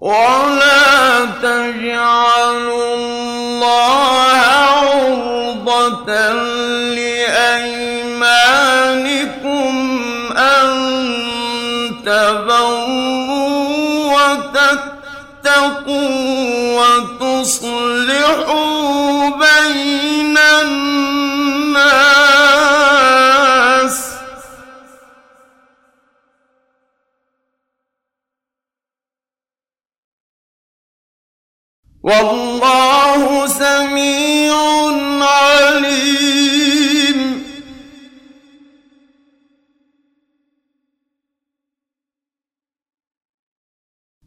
ولا تجعلوا الله عرضة لأيمانكم أن تبروا وتتقوا وتصلحوا بين الناس والله سميع عليم.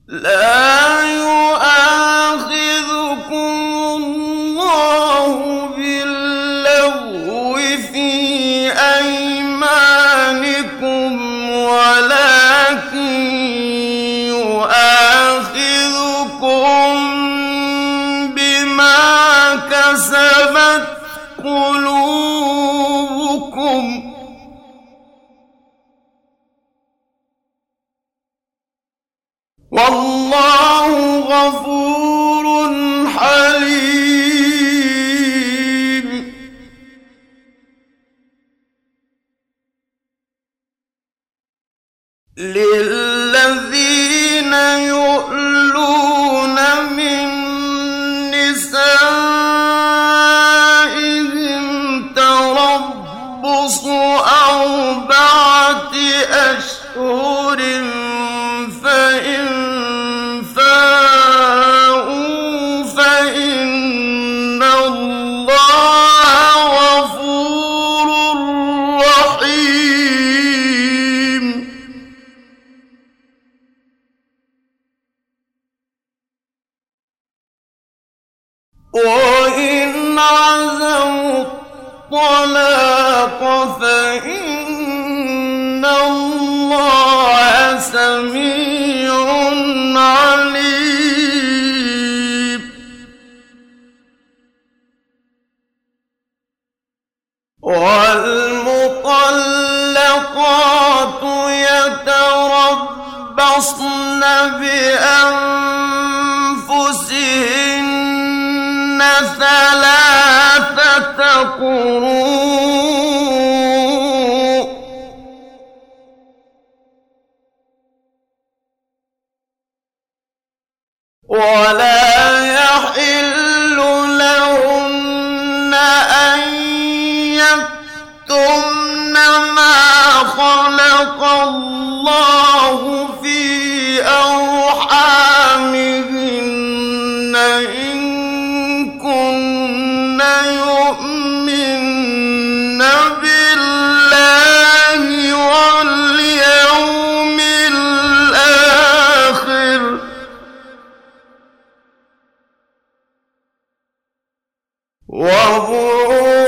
لا والله غفور حليم. للذين يؤلون من نسائهم تربص أربعة فإن الله سميع عليم والمطلقات يتربصن بأنفسهن ثلاثة قروء الله في أرحامهن إن كن يؤمن بالله واليوم الآخر. وبعولتهن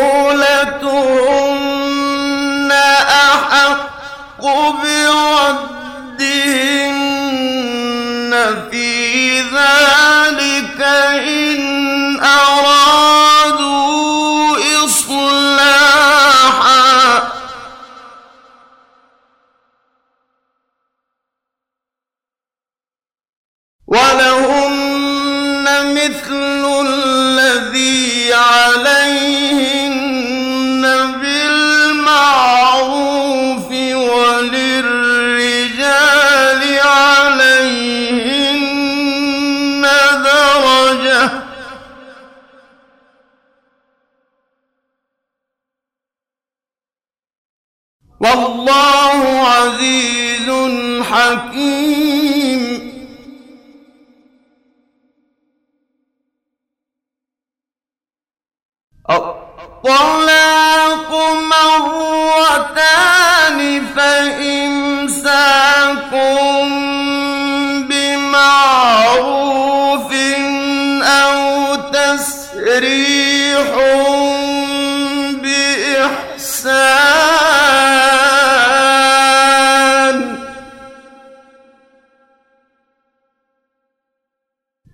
والله عزيز حكيم. الطلاق مرتان فإمساكم بمعروف أو تسريح بإحسان.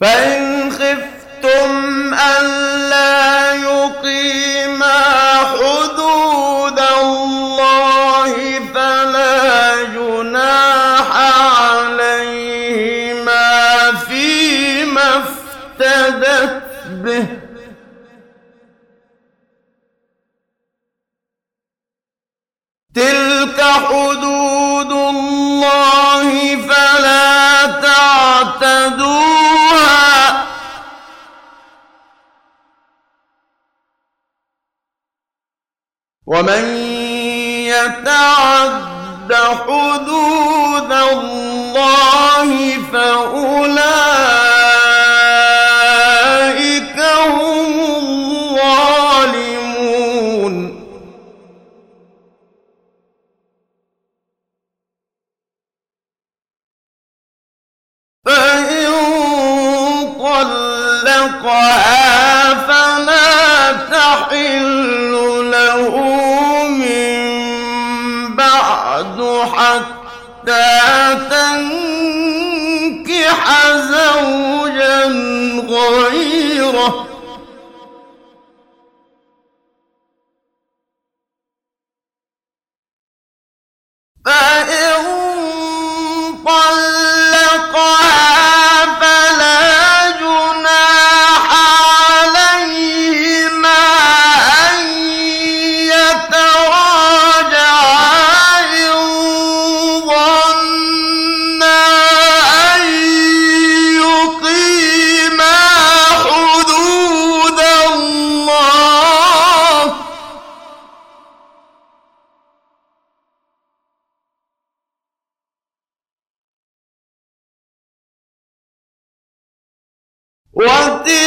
فإن خفتم ألا يقيما حدود الله فلا جناح عليهما فيما افتدت به. تلك حدود يتعد حدود الله فأولئك هم الظالمون. فإن طلقها فلا تحل له بعد حتى تنكح زوجا غيره. وتلك حدود